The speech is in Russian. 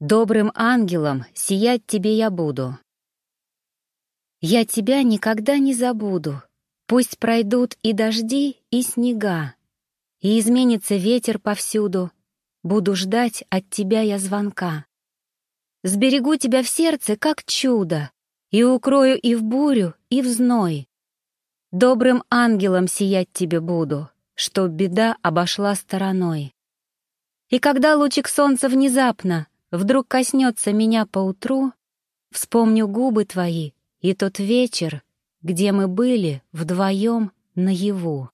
Добрым ангелом сиять тебе я буду. Я тебя никогда не забуду. Пусть пройдут и дожди, и снега, и изменится ветер повсюду. Буду ждать от тебя я звонка. Сберегу тебя в сердце, как чудо, и укрою и в бурю, и в зной. Добрым ангелом сиять тебе буду, чтоб беда обошла стороной. И когда лучик солнца внезапно вдруг коснется меня поутру, вспомню губы твои и тот вечер, где мы были вдвоем наяву.